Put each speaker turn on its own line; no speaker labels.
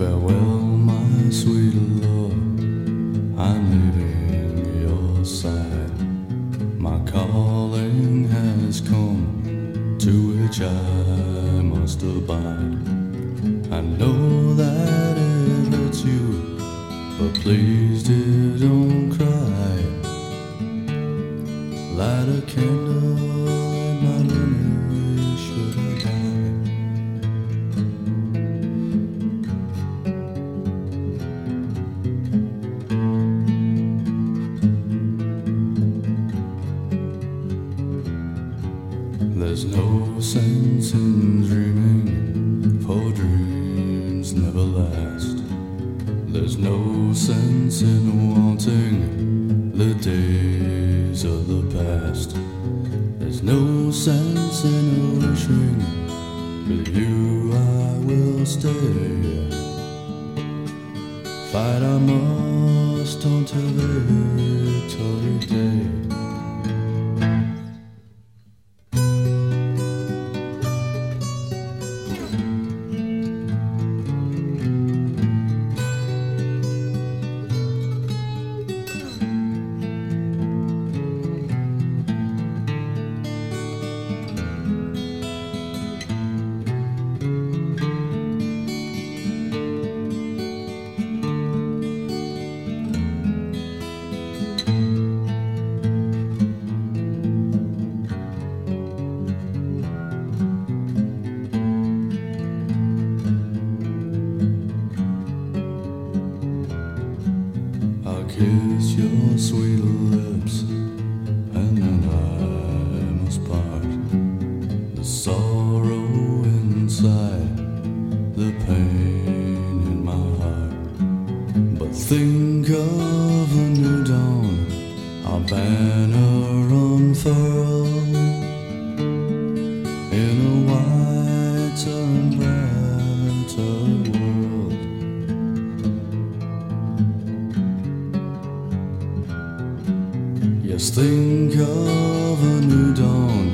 Farewell, my sweet love. I'm leaving your side. My calling has come, to which I must abide. I know that it hurts you, but please, dear, don't cry. Light a candle There's no sense in dreaming, for dreams never last. There's no sense in wanting the days of the past. There's no sense in wishing, with you I will stay. Fight I must until victory day. Kiss your sweet lips, and then I must part. The sorrow inside, the pain in my heart. But think of a new dawn, our banner unfurled Yes, think of a new dawn,